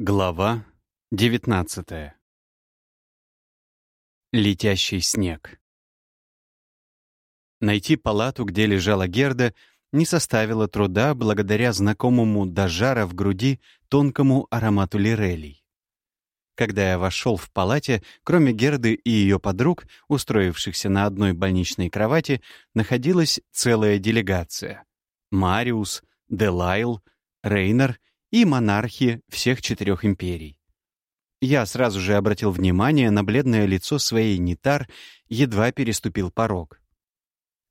Глава 19 Летящий снег Найти палату, где лежала Герда, не составило труда благодаря знакомому до жара в груди тонкому аромату лирелей. Когда я вошел в палате, кроме Герды и ее подруг, устроившихся на одной больничной кровати, находилась целая делегация. Мариус, Делайл, Рейнер и монархи всех четырех империй. Я сразу же обратил внимание на бледное лицо своей Нитар, едва переступил порог.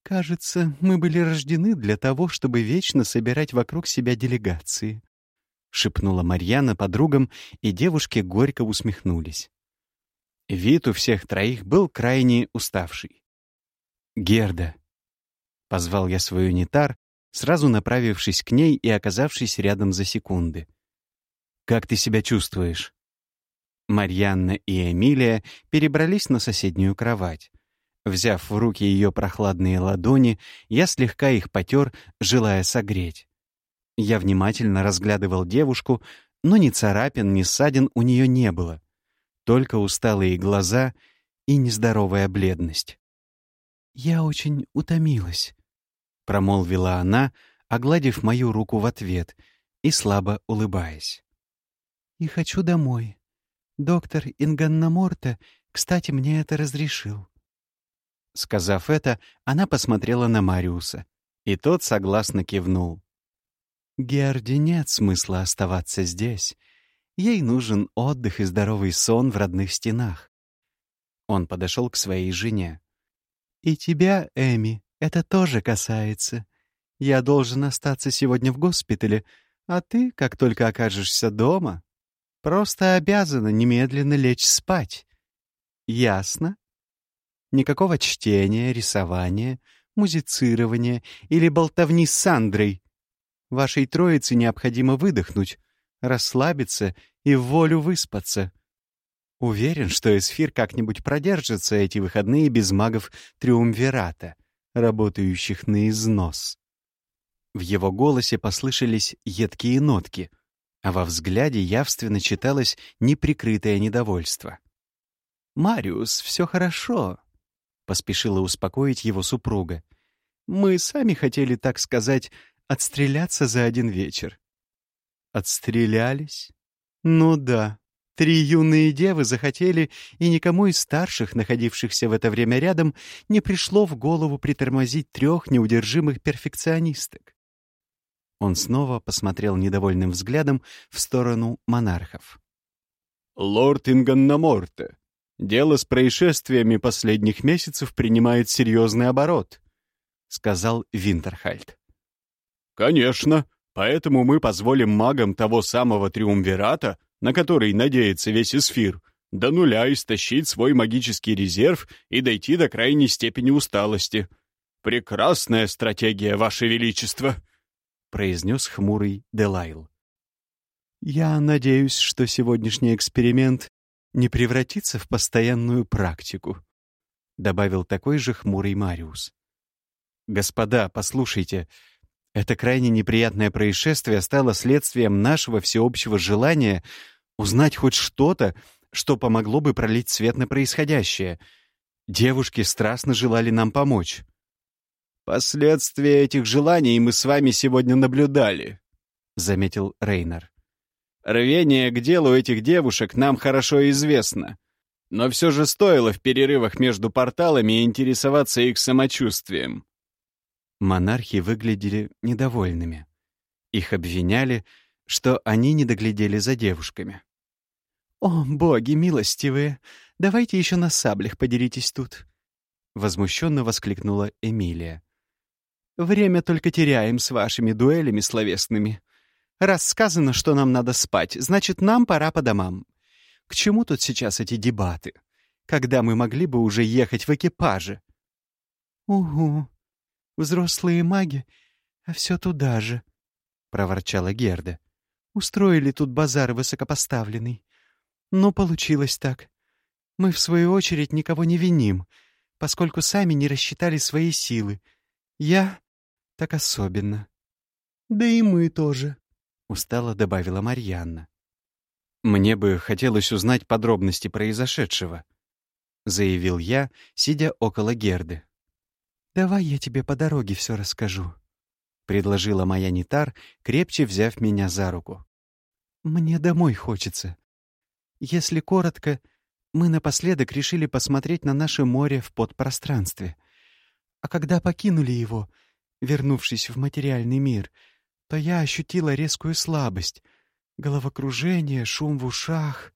«Кажется, мы были рождены для того, чтобы вечно собирать вокруг себя делегации», — шепнула Марьяна подругам, и девушки горько усмехнулись. Вид у всех троих был крайне уставший. «Герда», — позвал я свою Нитар, сразу направившись к ней и оказавшись рядом за секунды. «Как ты себя чувствуешь?» Марьянна и Эмилия перебрались на соседнюю кровать. Взяв в руки ее прохладные ладони, я слегка их потер, желая согреть. Я внимательно разглядывал девушку, но ни царапин, ни ссадин у нее не было. Только усталые глаза и нездоровая бледность. «Я очень утомилась», промолвила она, огладив мою руку в ответ и слабо улыбаясь. «И хочу домой. Доктор Инганнаморта, кстати, мне это разрешил». Сказав это, она посмотрела на Мариуса, и тот согласно кивнул. «Герде нет смысла оставаться здесь. Ей нужен отдых и здоровый сон в родных стенах». Он подошел к своей жене. «И тебя, Эми, это тоже касается. Я должен остаться сегодня в госпитале, а ты, как только окажешься дома, просто обязана немедленно лечь спать. Ясно? Никакого чтения, рисования, музицирования или болтовни с Сандрой. Вашей троице необходимо выдохнуть, расслабиться и в волю выспаться. Уверен, что Эсфир как-нибудь продержится эти выходные без магов Триумвирата — работающих на износ. В его голосе послышались едкие нотки, а во взгляде явственно читалось неприкрытое недовольство. «Мариус, все хорошо», — поспешила успокоить его супруга. «Мы сами хотели, так сказать, отстреляться за один вечер». «Отстрелялись? Ну да, Три юные девы захотели, и никому из старших, находившихся в это время рядом, не пришло в голову притормозить трех неудержимых перфекционисток. Он снова посмотрел недовольным взглядом в сторону монархов. «Лорд Инганнаморте, дело с происшествиями последних месяцев принимает серьезный оборот», — сказал Винтерхальд. «Конечно, поэтому мы позволим магам того самого Триумвирата на который надеется весь эсфир, до нуля истощить свой магический резерв и дойти до крайней степени усталости. Прекрасная стратегия, Ваше Величество!» — произнес хмурый Делайл. «Я надеюсь, что сегодняшний эксперимент не превратится в постоянную практику», — добавил такой же хмурый Мариус. «Господа, послушайте, это крайне неприятное происшествие стало следствием нашего всеобщего желания узнать хоть что-то, что помогло бы пролить свет на происходящее. Девушки страстно желали нам помочь. «Последствия этих желаний мы с вами сегодня наблюдали», — заметил Рейнер. «Рвение к делу этих девушек нам хорошо известно. Но все же стоило в перерывах между порталами интересоваться их самочувствием. Монархи выглядели недовольными. Их обвиняли, что они не доглядели за девушками. «О, боги милостивые! Давайте еще на саблях подеритесь тут!» Возмущенно воскликнула Эмилия. «Время только теряем с вашими дуэлями словесными. Раз сказано, что нам надо спать, значит, нам пора по домам. К чему тут сейчас эти дебаты? Когда мы могли бы уже ехать в экипаже?» «Угу», Взрослые маги, а все туда же», — проворчала Герда. «Устроили тут базар высокопоставленный. Но получилось так. Мы, в свою очередь, никого не виним, поскольку сами не рассчитали свои силы. Я так особенно». «Да и мы тоже», — устало добавила Марьянна. «Мне бы хотелось узнать подробности произошедшего», — заявил я, сидя около Герды. «Давай я тебе по дороге все расскажу», — предложила моя Нитар, крепче взяв меня за руку. «Мне домой хочется. Если коротко, мы напоследок решили посмотреть на наше море в подпространстве. А когда покинули его, вернувшись в материальный мир, то я ощутила резкую слабость, головокружение, шум в ушах,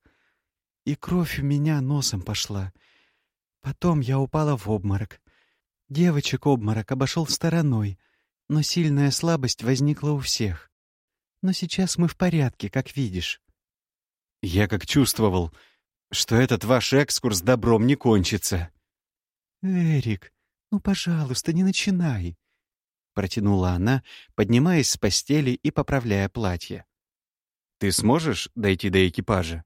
и кровь у меня носом пошла. Потом я упала в обморок. Девочек обморок обошел стороной, но сильная слабость возникла у всех. Но сейчас мы в порядке, как видишь. Я как чувствовал, что этот ваш экскурс добром не кончится. «Эрик, ну, пожалуйста, не начинай», — протянула она, поднимаясь с постели и поправляя платье. «Ты сможешь дойти до экипажа?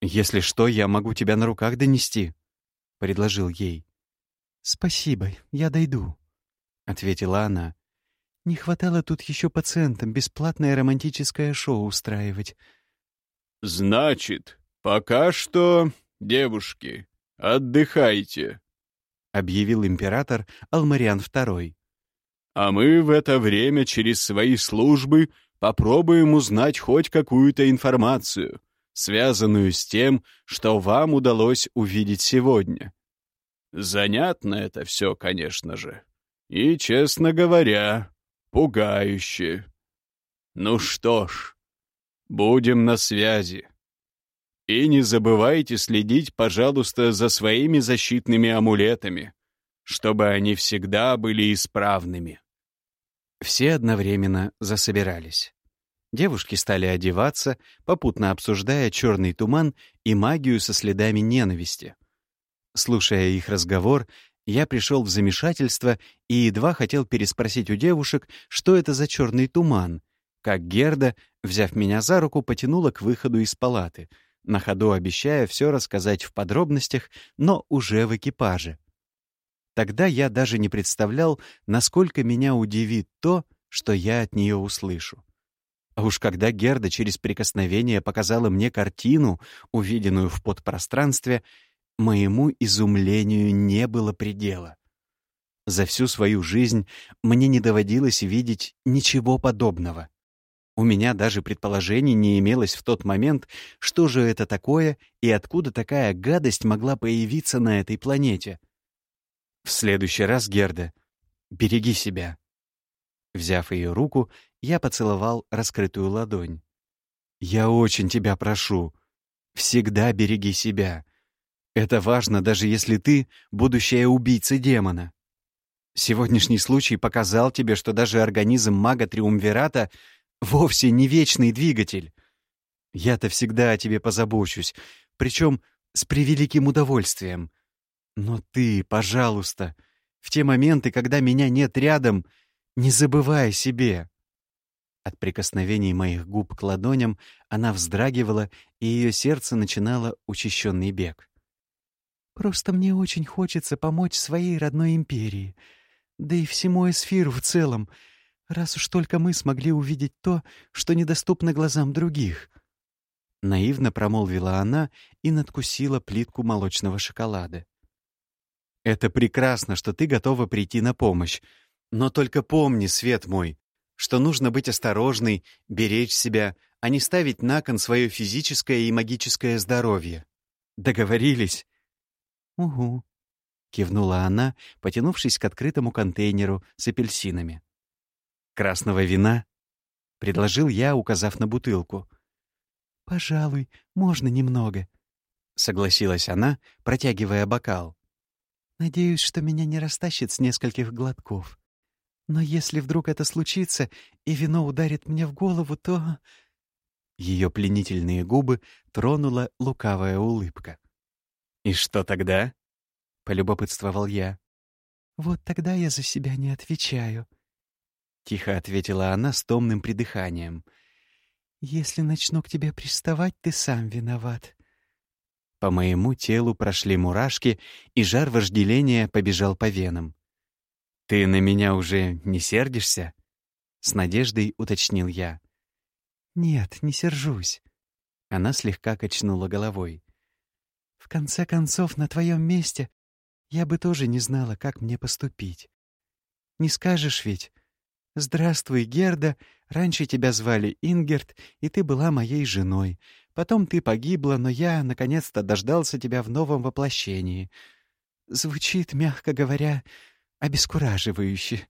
Если что, я могу тебя на руках донести», — предложил ей. «Спасибо, я дойду», — ответила она. «Не хватало тут еще пациентам бесплатное романтическое шоу устраивать». «Значит, пока что, девушки, отдыхайте», — объявил император Алмариан II. «А мы в это время через свои службы попробуем узнать хоть какую-то информацию, связанную с тем, что вам удалось увидеть сегодня. Занятно это все, конечно же. И, честно говоря, пугающе. Ну что ж, будем на связи. И не забывайте следить, пожалуйста, за своими защитными амулетами, чтобы они всегда были исправными. Все одновременно засобирались. Девушки стали одеваться, попутно обсуждая черный туман и магию со следами ненависти. Слушая их разговор, я пришел в замешательство и едва хотел переспросить у девушек, что это за черный туман, как Герда, взяв меня за руку, потянула к выходу из палаты, на ходу обещая все рассказать в подробностях, но уже в экипаже. Тогда я даже не представлял, насколько меня удивит то, что я от нее услышу. А уж когда Герда через прикосновение показала мне картину, увиденную в подпространстве, Моему изумлению не было предела. За всю свою жизнь мне не доводилось видеть ничего подобного. У меня даже предположений не имелось в тот момент, что же это такое и откуда такая гадость могла появиться на этой планете. В следующий раз, Герда, береги себя. Взяв ее руку, я поцеловал раскрытую ладонь. «Я очень тебя прошу. Всегда береги себя. Это важно, даже если ты — будущая убийца демона. Сегодняшний случай показал тебе, что даже организм мага Триумвирата вовсе не вечный двигатель. Я-то всегда о тебе позабочусь, причем с превеликим удовольствием. Но ты, пожалуйста, в те моменты, когда меня нет рядом, не забывай о себе. От прикосновений моих губ к ладоням она вздрагивала, и ее сердце начинало учащенный бег. Просто мне очень хочется помочь своей родной империи, да и всему эсфиру в целом, раз уж только мы смогли увидеть то, что недоступно глазам других». Наивно промолвила она и надкусила плитку молочного шоколада. «Это прекрасно, что ты готова прийти на помощь. Но только помни, свет мой, что нужно быть осторожной, беречь себя, а не ставить на кон свое физическое и магическое здоровье. Договорились?» «Угу», — кивнула она, потянувшись к открытому контейнеру с апельсинами. «Красного вина?» — предложил я, указав на бутылку. «Пожалуй, можно немного», — согласилась она, протягивая бокал. «Надеюсь, что меня не растащит с нескольких глотков. Но если вдруг это случится, и вино ударит мне в голову, то...» Ее пленительные губы тронула лукавая улыбка. «И что тогда?» — полюбопытствовал я. «Вот тогда я за себя не отвечаю», — тихо ответила она с томным придыханием. «Если начну к тебе приставать, ты сам виноват». По моему телу прошли мурашки, и жар вожделения побежал по венам. «Ты на меня уже не сердишься?» — с надеждой уточнил я. «Нет, не сержусь», Она слегка качнула головой. «В конце концов, на твоем месте я бы тоже не знала, как мне поступить. Не скажешь ведь? Здравствуй, Герда, раньше тебя звали Ингерт, и ты была моей женой. Потом ты погибла, но я, наконец-то, дождался тебя в новом воплощении. Звучит, мягко говоря, обескураживающе.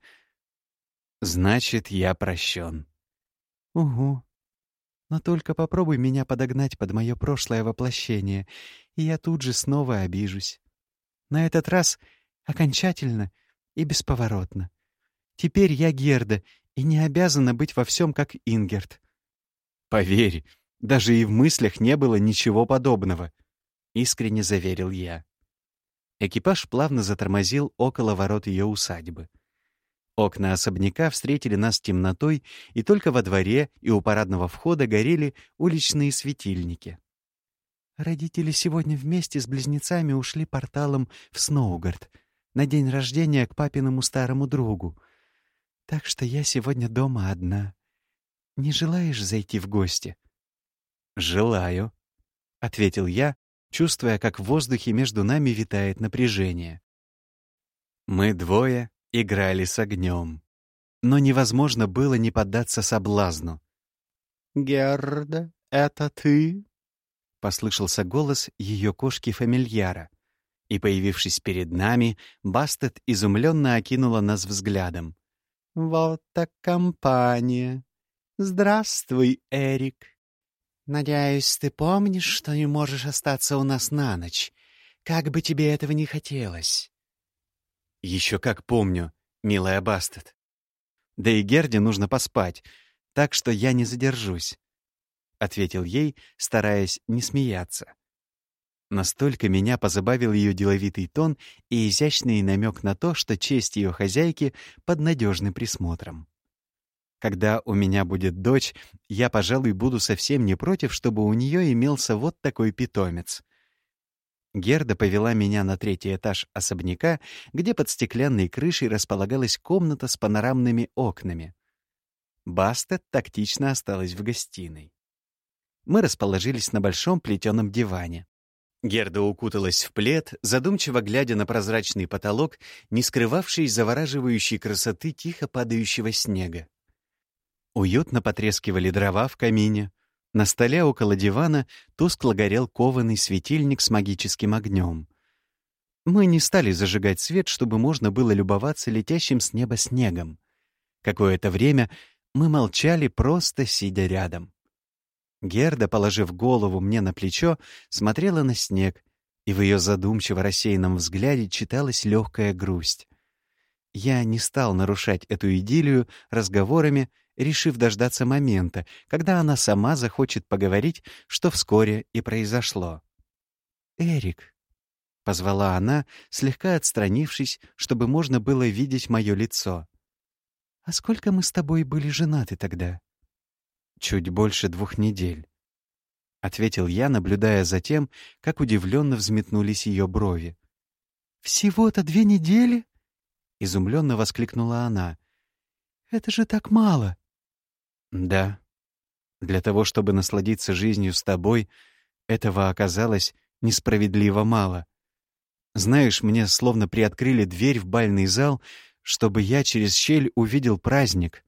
Значит, я прощен. Угу. Но только попробуй меня подогнать под мое прошлое воплощение, и я тут же снова обижусь. На этот раз окончательно и бесповоротно. Теперь я Герда и не обязана быть во всем как Ингерт. Поверь, даже и в мыслях не было ничего подобного, — искренне заверил я. Экипаж плавно затормозил около ворот ее усадьбы. Окна особняка встретили нас темнотой, и только во дворе и у парадного входа горели уличные светильники. Родители сегодня вместе с близнецами ушли порталом в Сноугард на день рождения к папиному старому другу. Так что я сегодня дома одна. Не желаешь зайти в гости? «Желаю», — ответил я, чувствуя, как в воздухе между нами витает напряжение. Мы двое играли с огнем, но невозможно было не поддаться соблазну. «Герда, это ты?» — послышался голос ее кошки-фамильяра. И, появившись перед нами, Бастет изумленно окинула нас взглядом. «Вот так компания! Здравствуй, Эрик!» Надеюсь, ты помнишь, что не можешь остаться у нас на ночь, как бы тебе этого не хотелось. Еще как помню, милая Бастет. Да и Герде нужно поспать, так что я не задержусь, — ответил ей, стараясь не смеяться. Настолько меня позабавил ее деловитый тон и изящный намек на то, что честь ее хозяйки под надежным присмотром. Когда у меня будет дочь, я, пожалуй, буду совсем не против, чтобы у нее имелся вот такой питомец. Герда повела меня на третий этаж особняка, где под стеклянной крышей располагалась комната с панорамными окнами. Баста тактично осталась в гостиной. Мы расположились на большом плетеном диване. Герда укуталась в плед, задумчиво глядя на прозрачный потолок, не скрывавший завораживающей красоты тихо падающего снега. Уютно потрескивали дрова в камине. На столе около дивана тускло горел кованый светильник с магическим огнем. Мы не стали зажигать свет, чтобы можно было любоваться летящим с неба снегом. Какое-то время мы молчали, просто сидя рядом. Герда, положив голову мне на плечо, смотрела на снег, и в ее задумчиво рассеянном взгляде читалась легкая грусть. Я не стал нарушать эту идиллию разговорами решив дождаться момента, когда она сама захочет поговорить, что вскоре и произошло. «Эрик», — позвала она, слегка отстранившись, чтобы можно было видеть мое лицо. «А сколько мы с тобой были женаты тогда?» «Чуть больше двух недель», — ответил я, наблюдая за тем, как удивленно взметнулись ее брови. «Всего-то две недели?» — изумленно воскликнула она. «Это же так мало!» Да. Для того, чтобы насладиться жизнью с тобой, этого оказалось несправедливо мало. Знаешь, мне словно приоткрыли дверь в бальный зал, чтобы я через щель увидел праздник,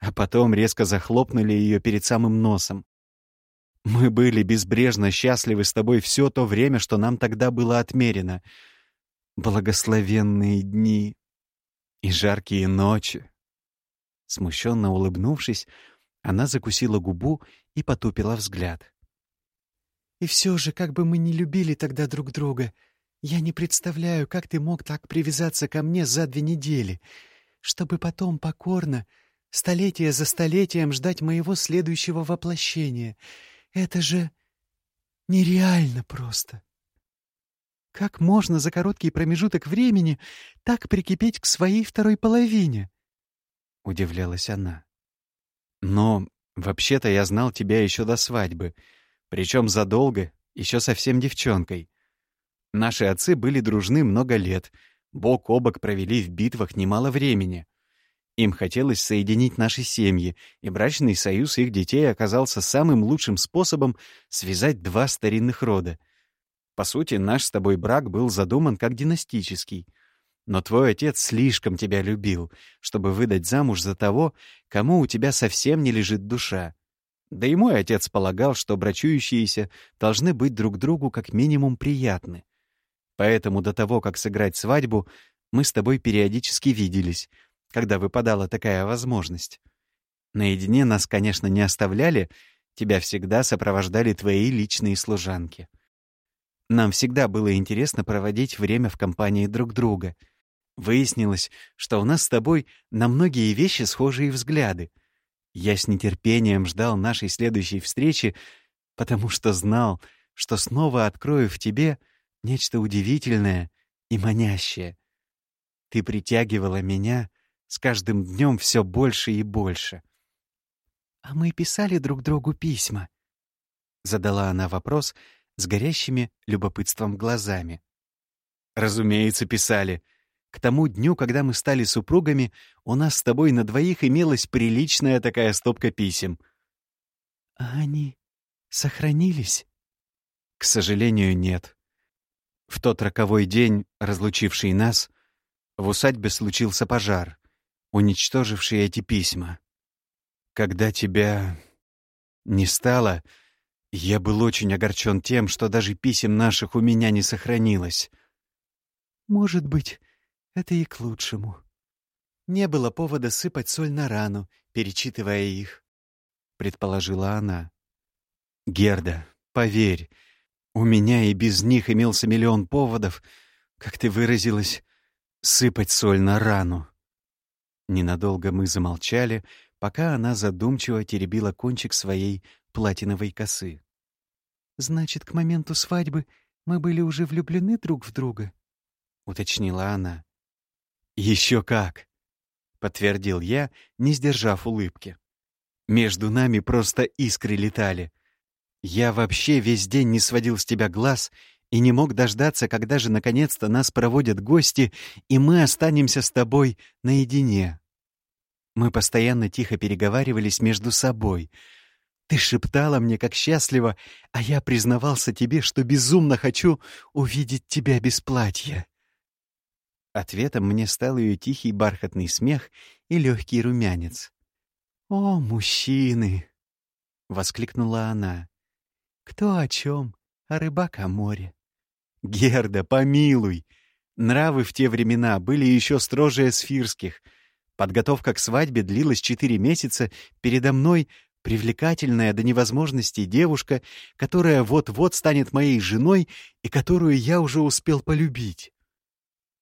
а потом резко захлопнули ее перед самым носом. Мы были безбрежно счастливы с тобой все то время, что нам тогда было отмерено. Благословенные дни и жаркие ночи. Смущенно улыбнувшись, она закусила губу и потупила взгляд. «И все же, как бы мы ни любили тогда друг друга, я не представляю, как ты мог так привязаться ко мне за две недели, чтобы потом покорно, столетие за столетием ждать моего следующего воплощения. Это же нереально просто!» Как можно за короткий промежуток времени так прикипеть к своей второй половине? — удивлялась она. «Но вообще-то я знал тебя еще до свадьбы, причем задолго, еще совсем девчонкой. Наши отцы были дружны много лет, бок о бок провели в битвах немало времени. Им хотелось соединить наши семьи, и брачный союз их детей оказался самым лучшим способом связать два старинных рода. По сути, наш с тобой брак был задуман как династический. Но твой отец слишком тебя любил, чтобы выдать замуж за того, кому у тебя совсем не лежит душа. Да и мой отец полагал, что брачующиеся должны быть друг другу как минимум приятны. Поэтому до того, как сыграть свадьбу, мы с тобой периодически виделись — когда выпадала такая возможность. Наедине нас, конечно, не оставляли, тебя всегда сопровождали твои личные служанки. Нам всегда было интересно проводить время в компании друг друга. Выяснилось, что у нас с тобой на многие вещи схожие взгляды. Я с нетерпением ждал нашей следующей встречи, потому что знал, что снова открою в тебе нечто удивительное и манящее. Ты притягивала меня, с каждым днем все больше и больше. «А мы писали друг другу письма?» — задала она вопрос с горящими любопытством глазами. «Разумеется, писали. К тому дню, когда мы стали супругами, у нас с тобой на двоих имелась приличная такая стопка писем». «А они сохранились?» «К сожалению, нет. В тот роковой день, разлучивший нас, в усадьбе случился пожар уничтоживший эти письма. Когда тебя не стало, я был очень огорчен тем, что даже писем наших у меня не сохранилось. Может быть, это и к лучшему. Не было повода сыпать соль на рану, перечитывая их, — предположила она. Герда, поверь, у меня и без них имелся миллион поводов, как ты выразилась, сыпать соль на рану. Ненадолго мы замолчали, пока она задумчиво теребила кончик своей платиновой косы. «Значит, к моменту свадьбы мы были уже влюблены друг в друга?» — уточнила она. «Еще как!» — подтвердил я, не сдержав улыбки. «Между нами просто искры летали. Я вообще весь день не сводил с тебя глаз и не мог дождаться, когда же наконец-то нас проводят гости, и мы останемся с тобой наедине. Мы постоянно тихо переговаривались между собой. Ты шептала мне, как счастливо, а я признавался тебе, что безумно хочу увидеть тебя без платья. Ответом мне стал ее тихий бархатный смех и легкий румянец. «О, мужчины!» — воскликнула она. «Кто о чем, а рыбак о море?» Герда, помилуй! Нравы в те времена были еще строже сфирских. Подготовка к свадьбе длилась четыре месяца. Передо мной привлекательная до невозможности девушка, которая вот-вот станет моей женой и которую я уже успел полюбить.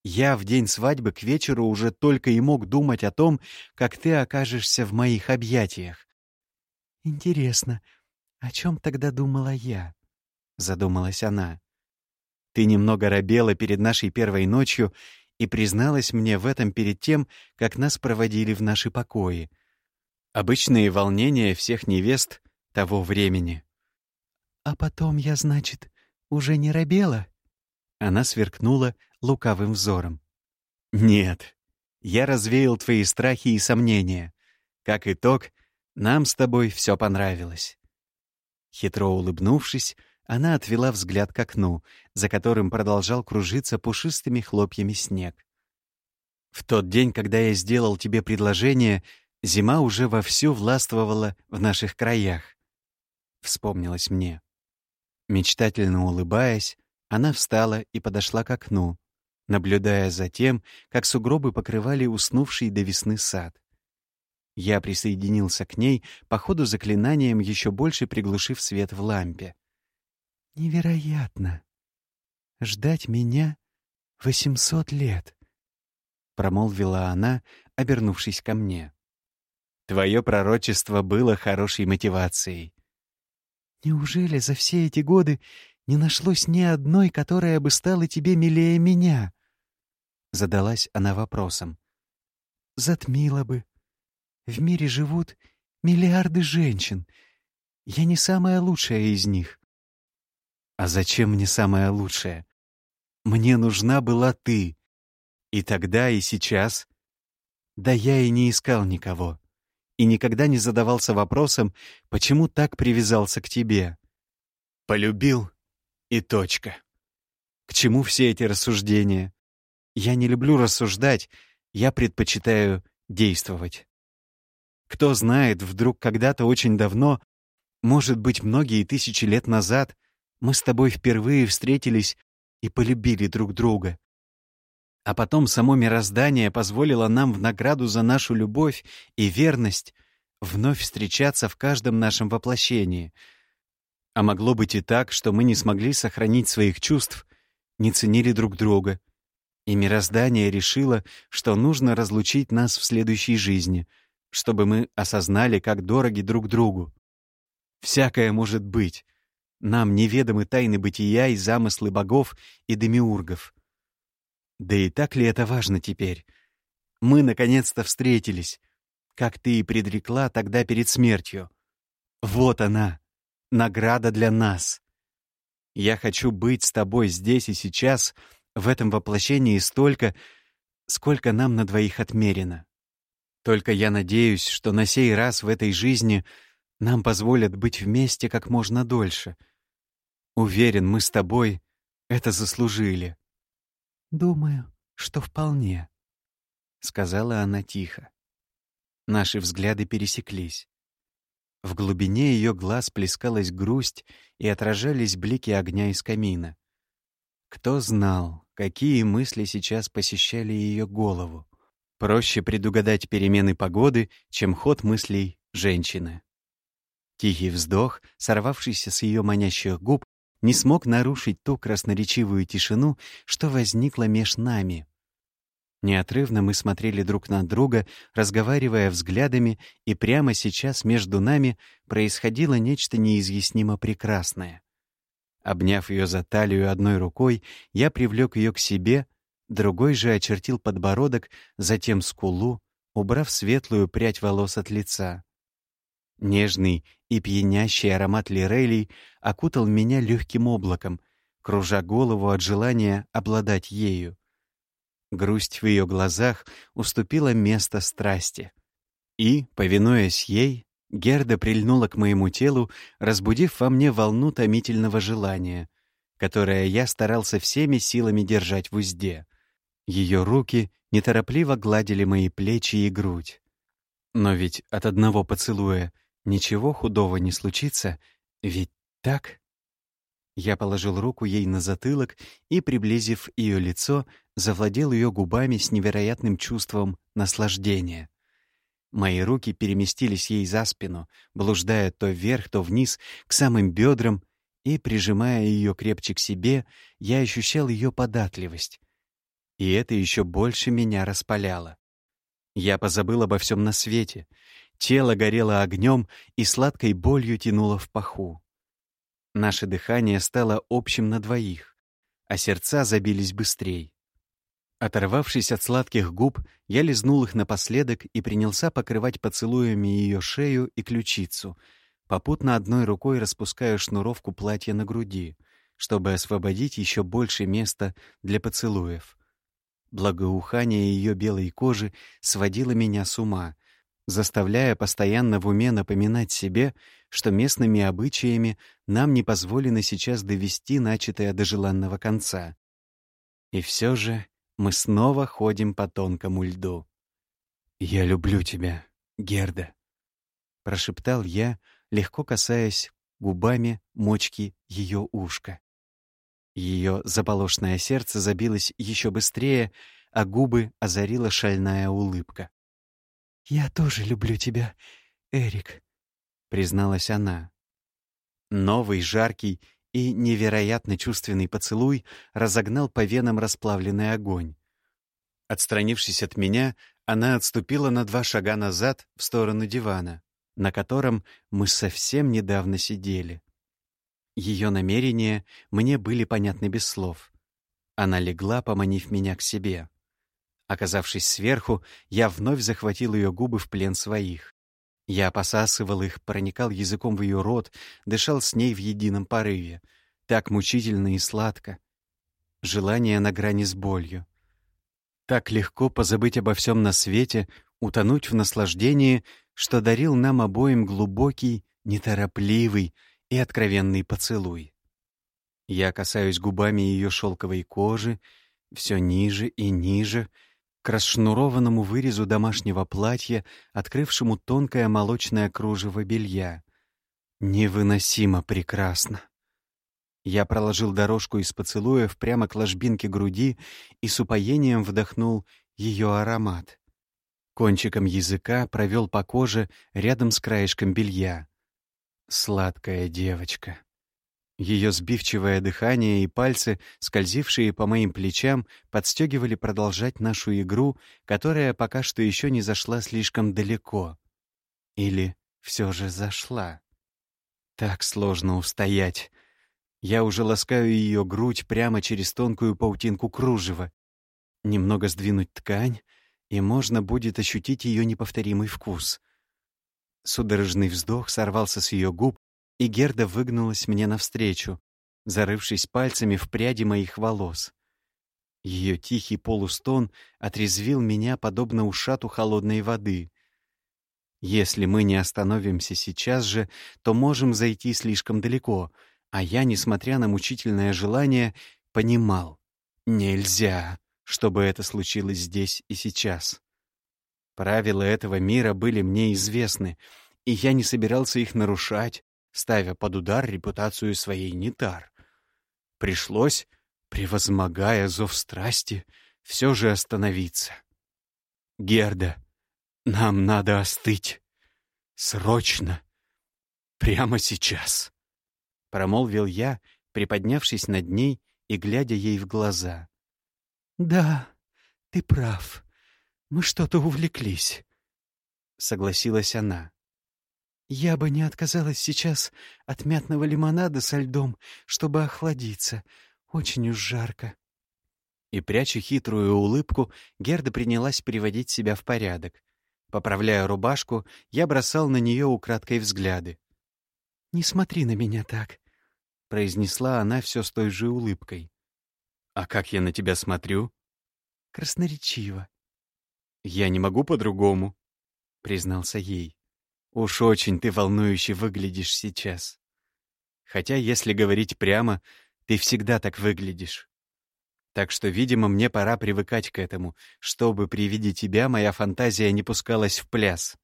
Я в день свадьбы к вечеру уже только и мог думать о том, как ты окажешься в моих объятиях. «Интересно, о чем тогда думала я?» — задумалась она. Ты немного робела перед нашей первой ночью и призналась мне в этом перед тем, как нас проводили в наши покои. Обычные волнения всех невест того времени. «А потом я, значит, уже не робела?» Она сверкнула лукавым взором. «Нет, я развеял твои страхи и сомнения. Как итог, нам с тобой все понравилось». Хитро улыбнувшись, она отвела взгляд к окну, за которым продолжал кружиться пушистыми хлопьями снег. «В тот день, когда я сделал тебе предложение, зима уже вовсю властвовала в наших краях», — вспомнилось мне. Мечтательно улыбаясь, она встала и подошла к окну, наблюдая за тем, как сугробы покрывали уснувший до весны сад. Я присоединился к ней, по ходу заклинанием еще больше приглушив свет в лампе. «Невероятно! Ждать меня восемьсот лет!» — промолвила она, обернувшись ко мне. «Твое пророчество было хорошей мотивацией». «Неужели за все эти годы не нашлось ни одной, которая бы стала тебе милее меня?» Задалась она вопросом. «Затмила бы. В мире живут миллиарды женщин. Я не самая лучшая из них. А зачем мне самое лучшее? Мне нужна была ты. И тогда, и сейчас. Да я и не искал никого. И никогда не задавался вопросом, почему так привязался к тебе. Полюбил и точка. К чему все эти рассуждения? Я не люблю рассуждать, я предпочитаю действовать. Кто знает, вдруг когда-то очень давно, может быть, многие тысячи лет назад, мы с тобой впервые встретились и полюбили друг друга. А потом само мироздание позволило нам в награду за нашу любовь и верность вновь встречаться в каждом нашем воплощении. А могло быть и так, что мы не смогли сохранить своих чувств, не ценили друг друга. И мироздание решило, что нужно разлучить нас в следующей жизни, чтобы мы осознали, как дороги друг другу. Всякое может быть. Нам неведомы тайны бытия и замыслы богов и демиургов. Да и так ли это важно теперь? Мы наконец-то встретились, как ты и предрекла тогда перед смертью. Вот она, награда для нас. Я хочу быть с тобой здесь и сейчас, в этом воплощении столько, сколько нам на двоих отмерено. Только я надеюсь, что на сей раз в этой жизни нам позволят быть вместе как можно дольше. Уверен, мы с тобой это заслужили. «Думаю, что вполне», — сказала она тихо. Наши взгляды пересеклись. В глубине ее глаз плескалась грусть и отражались блики огня из камина. Кто знал, какие мысли сейчас посещали ее голову. Проще предугадать перемены погоды, чем ход мыслей женщины. Тихий вздох, сорвавшийся с ее манящих губ, не смог нарушить ту красноречивую тишину, что возникла меж нами. Неотрывно мы смотрели друг на друга, разговаривая взглядами, и прямо сейчас между нами происходило нечто неизъяснимо прекрасное. Обняв ее за талию одной рукой, я привлек ее к себе, другой же очертил подбородок, затем скулу, убрав светлую прядь волос от лица. Нежный и пьянящий аромат лирелей окутал меня легким облаком, кружа голову от желания обладать ею. Грусть в ее глазах уступила место страсти. И, повинуясь ей, Герда прильнула к моему телу, разбудив во мне волну томительного желания, которое я старался всеми силами держать в узде. Ее руки неторопливо гладили мои плечи и грудь. Но ведь от одного поцелуя Ничего худого не случится, ведь так? Я положил руку ей на затылок и, приблизив ее лицо, завладел ее губами с невероятным чувством наслаждения. Мои руки переместились ей за спину, блуждая то вверх, то вниз, к самым бедрам, и, прижимая ее крепче к себе, я ощущал ее податливость. И это еще больше меня распаляло. Я позабыл обо всем на свете — Тело горело огнем и сладкой болью тянуло в паху. Наше дыхание стало общим на двоих, а сердца забились быстрей. Оторвавшись от сладких губ, я лизнул их напоследок и принялся покрывать поцелуями ее шею и ключицу, попутно одной рукой распуская шнуровку платья на груди, чтобы освободить еще больше места для поцелуев. Благоухание ее белой кожи сводило меня с ума, заставляя постоянно в уме напоминать себе, что местными обычаями нам не позволено сейчас довести начатое до желанного конца. И все же мы снова ходим по тонкому льду. «Я люблю тебя, Герда», — прошептал я, легко касаясь губами мочки ее ушка. Ее заполошное сердце забилось еще быстрее, а губы озарила шальная улыбка. «Я тоже люблю тебя, Эрик», — призналась она. Новый, жаркий и невероятно чувственный поцелуй разогнал по венам расплавленный огонь. Отстранившись от меня, она отступила на два шага назад в сторону дивана, на котором мы совсем недавно сидели. Ее намерения мне были понятны без слов. Она легла, поманив меня к себе. Оказавшись сверху, я вновь захватил ее губы в плен своих. Я посасывал их, проникал языком в ее рот, дышал с ней в едином порыве. Так мучительно и сладко. Желание на грани с болью. Так легко позабыть обо всем на свете, утонуть в наслаждении, что дарил нам обоим глубокий, неторопливый и откровенный поцелуй. Я касаюсь губами ее шелковой кожи, все ниже и ниже, к расшнурованному вырезу домашнего платья, открывшему тонкое молочное кружево белья. Невыносимо прекрасно. Я проложил дорожку из поцелуев прямо к ложбинке груди и с упоением вдохнул ее аромат. Кончиком языка провел по коже рядом с краешком белья. Сладкая девочка. Ее сбивчивое дыхание и пальцы, скользившие по моим плечам, подстегивали продолжать нашу игру, которая пока что еще не зашла слишком далеко. Или все же зашла. Так сложно устоять. Я уже ласкаю ее грудь прямо через тонкую паутинку кружева. Немного сдвинуть ткань, и можно будет ощутить ее неповторимый вкус. Судорожный вздох сорвался с ее губ, и Герда выгнулась мне навстречу, зарывшись пальцами в пряди моих волос. Ее тихий полустон отрезвил меня, подобно ушату холодной воды. Если мы не остановимся сейчас же, то можем зайти слишком далеко, а я, несмотря на мучительное желание, понимал — нельзя, чтобы это случилось здесь и сейчас. Правила этого мира были мне известны, и я не собирался их нарушать, ставя под удар репутацию своей Нитар. Пришлось, превозмогая зов страсти, все же остановиться. «Герда, нам надо остыть. Срочно. Прямо сейчас», — промолвил я, приподнявшись над ней и глядя ей в глаза. «Да, ты прав. Мы что-то увлеклись», — согласилась она. Я бы не отказалась сейчас от мятного лимонада со льдом, чтобы охладиться. Очень уж жарко. И, пряча хитрую улыбку, Герда принялась приводить себя в порядок. Поправляя рубашку, я бросал на нее украдкой взгляды. «Не смотри на меня так», — произнесла она все с той же улыбкой. «А как я на тебя смотрю?» «Красноречиво». «Я не могу по-другому», — признался ей. Уж очень ты волнующе выглядишь сейчас. Хотя, если говорить прямо, ты всегда так выглядишь. Так что, видимо, мне пора привыкать к этому, чтобы при виде тебя моя фантазия не пускалась в пляс.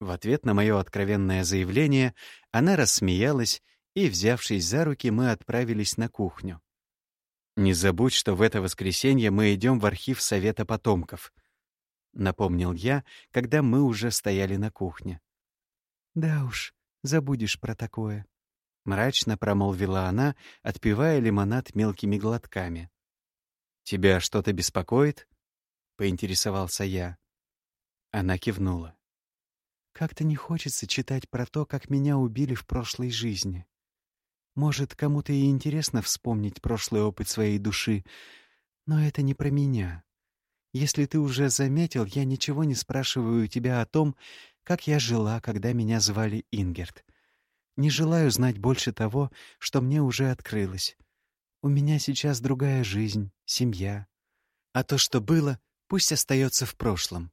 В ответ на мое откровенное заявление она рассмеялась, и, взявшись за руки, мы отправились на кухню. «Не забудь, что в это воскресенье мы идем в архив Совета потомков», — напомнил я, когда мы уже стояли на кухне. «Да уж, забудешь про такое», — мрачно промолвила она, отпивая лимонад мелкими глотками. «Тебя что-то беспокоит?» — поинтересовался я. Она кивнула. «Как-то не хочется читать про то, как меня убили в прошлой жизни. Может, кому-то и интересно вспомнить прошлый опыт своей души, но это не про меня. Если ты уже заметил, я ничего не спрашиваю у тебя о том, как я жила, когда меня звали Ингерт. Не желаю знать больше того, что мне уже открылось. У меня сейчас другая жизнь, семья. А то, что было, пусть остается в прошлом.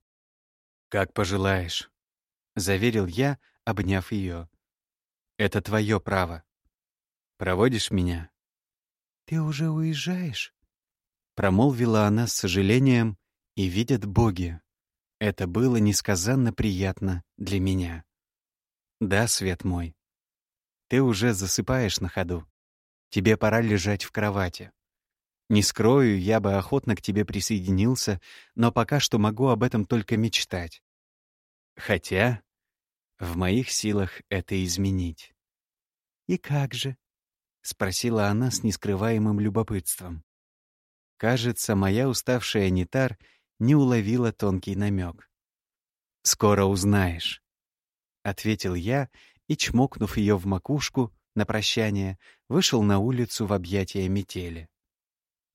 «Как пожелаешь», — заверил я, обняв ее. «Это твое право. Проводишь меня?» «Ты уже уезжаешь?» Промолвила она с сожалением, и видят боги. Это было несказанно приятно для меня. Да, свет мой. Ты уже засыпаешь на ходу. Тебе пора лежать в кровати. Не скрою, я бы охотно к тебе присоединился, но пока что могу об этом только мечтать. Хотя в моих силах это изменить. «И как же?» — спросила она с нескрываемым любопытством. Кажется, моя уставшая нитар не уловила тонкий намек. «Скоро узнаешь», — ответил я и, чмокнув ее в макушку на прощание, вышел на улицу в объятия метели.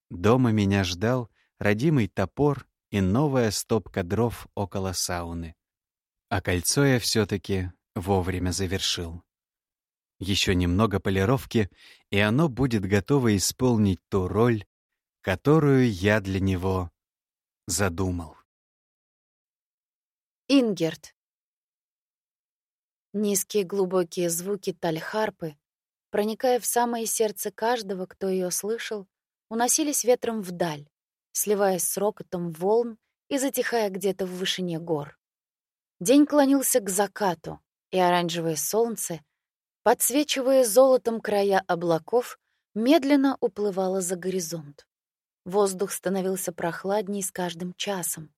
Дома меня ждал родимый топор и новая стопка дров около сауны. А кольцо я все-таки вовремя завершил. Еще немного полировки, и оно будет готово исполнить ту роль, которую я для него задумал. Ингерт. Низкие глубокие звуки тальхарпы, проникая в самое сердце каждого, кто ее слышал, уносились ветром вдаль, сливаясь с рокотом волн и затихая где-то в вышине гор. День клонился к закату, и оранжевое солнце, подсвечивая золотом края облаков, медленно уплывало за горизонт. Воздух становился прохладней с каждым часом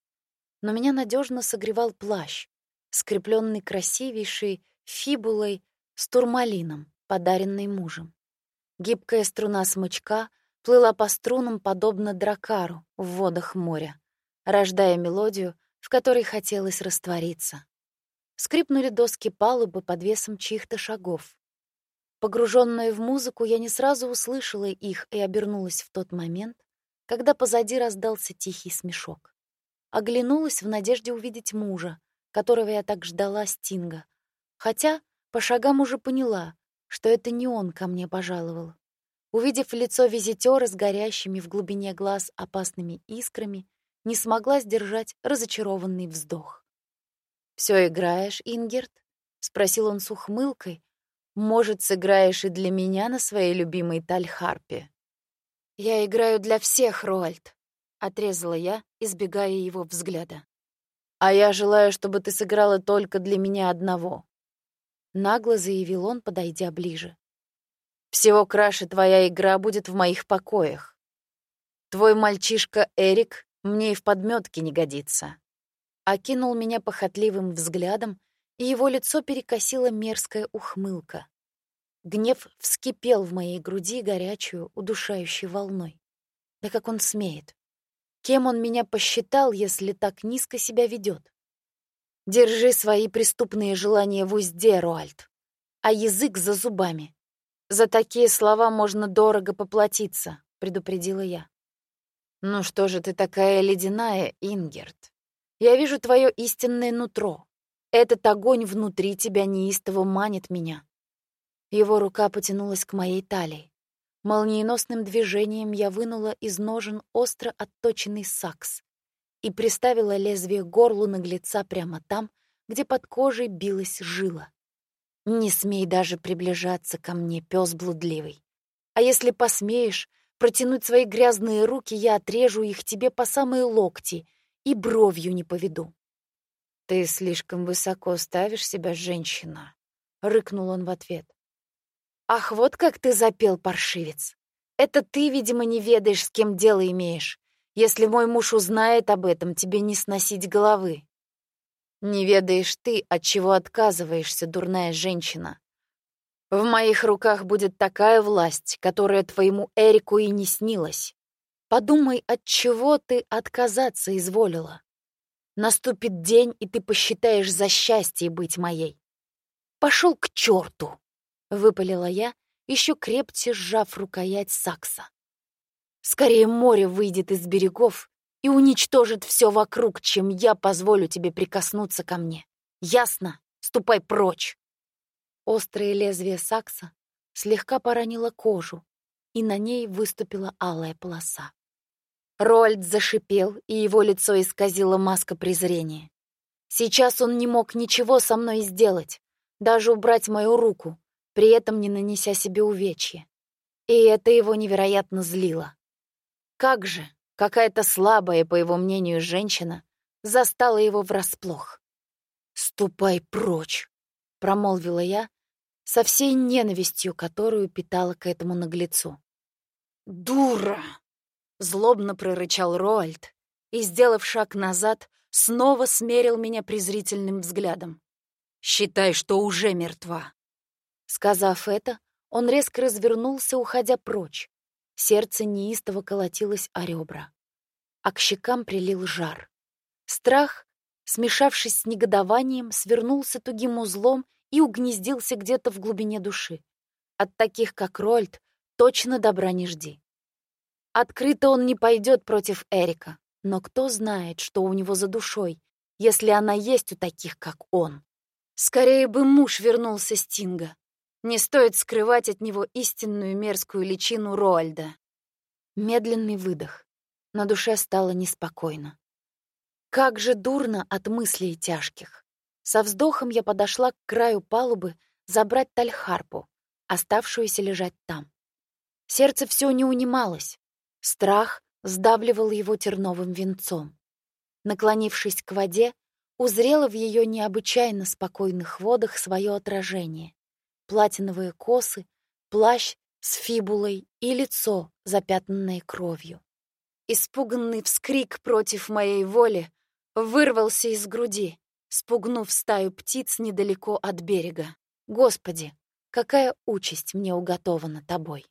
но меня надежно согревал плащ, скрепленный красивейшей фибулой с турмалином, подаренный мужем. Гибкая струна смычка плыла по струнам, подобно дракару в водах моря, рождая мелодию, в которой хотелось раствориться. Скрипнули доски палубы под весом чьих-то шагов. Погруженная в музыку, я не сразу услышала их и обернулась в тот момент, когда позади раздался тихий смешок. Оглянулась в надежде увидеть мужа, которого я так ждала Стинга. Хотя по шагам уже поняла, что это не он ко мне пожаловал. Увидев лицо визитера с горящими в глубине глаз опасными искрами, не смогла сдержать разочарованный вздох. «Все играешь, Ингерт?» — спросил он с ухмылкой. «Может, сыграешь и для меня на своей любимой тальхарпе?» «Я играю для всех, Роальд», — отрезала я, избегая его взгляда. «А я желаю, чтобы ты сыграла только для меня одного», — нагло заявил он, подойдя ближе. «Всего краше твоя игра будет в моих покоях. Твой мальчишка Эрик мне и в подметке не годится». Окинул меня похотливым взглядом, и его лицо перекосила мерзкая ухмылка. Гнев вскипел в моей груди горячую, удушающей волной. Да как он смеет? Кем он меня посчитал, если так низко себя ведет? Держи свои преступные желания в узде, Руальд, а язык за зубами. За такие слова можно дорого поплатиться, предупредила я. Ну что же ты такая ледяная, Ингерт? Я вижу твое истинное нутро. Этот огонь внутри тебя неистово манит меня. Его рука потянулась к моей талии. Молниеносным движением я вынула из ножен остро отточенный сакс и приставила лезвие к горлу наглеца прямо там, где под кожей билась жила. Не смей даже приближаться ко мне, пес блудливый. А если посмеешь протянуть свои грязные руки, я отрежу их тебе по самые локти и бровью не поведу. Ты слишком высоко ставишь себя, женщина, рыкнул он в ответ. «Ах, вот как ты запел, паршивец! Это ты, видимо, не ведаешь, с кем дело имеешь. Если мой муж узнает об этом, тебе не сносить головы. Не ведаешь ты, от чего отказываешься, дурная женщина. В моих руках будет такая власть, которая твоему Эрику и не снилась. Подумай, от чего ты отказаться изволила. Наступит день, и ты посчитаешь за счастье быть моей. Пошел к черту! — выпалила я, еще крепче сжав рукоять сакса. «Скорее море выйдет из берегов и уничтожит все вокруг, чем я позволю тебе прикоснуться ко мне. Ясно? Ступай прочь!» Острое лезвие сакса слегка поранило кожу, и на ней выступила алая полоса. Рольд зашипел, и его лицо исказило маска презрения. Сейчас он не мог ничего со мной сделать, даже убрать мою руку, при этом не нанеся себе увечья. И это его невероятно злило. Как же какая-то слабая, по его мнению, женщина застала его врасплох. «Ступай прочь!» — промолвила я со всей ненавистью, которую питала к этому наглецу. «Дура!» — злобно прорычал Роальд и, сделав шаг назад, снова смерил меня презрительным взглядом. «Считай, что уже мертва. Сказав это, он резко развернулся, уходя прочь. Сердце неистово колотилось о ребра. А к щекам прилил жар. Страх, смешавшись с негодованием, свернулся тугим узлом и угнездился где-то в глубине души. От таких, как Рольд, точно добра не жди. Открыто он не пойдет против Эрика, но кто знает, что у него за душой, если она есть у таких, как он. Скорее бы муж вернулся Стинга, не стоит скрывать от него истинную мерзкую личину Роальда. Медленный выдох. На душе стало неспокойно. Как же дурно от мыслей тяжких. Со вздохом я подошла к краю палубы забрать тальхарпу, оставшуюся лежать там. Сердце все не унималось. Страх сдавливал его терновым венцом. Наклонившись к воде, узрела в ее необычайно спокойных водах свое отражение. Платиновые косы, плащ с фибулой и лицо, запятнанное кровью. Испуганный вскрик против моей воли вырвался из груди, спугнув стаю птиц недалеко от берега. Господи, какая участь мне уготована тобой!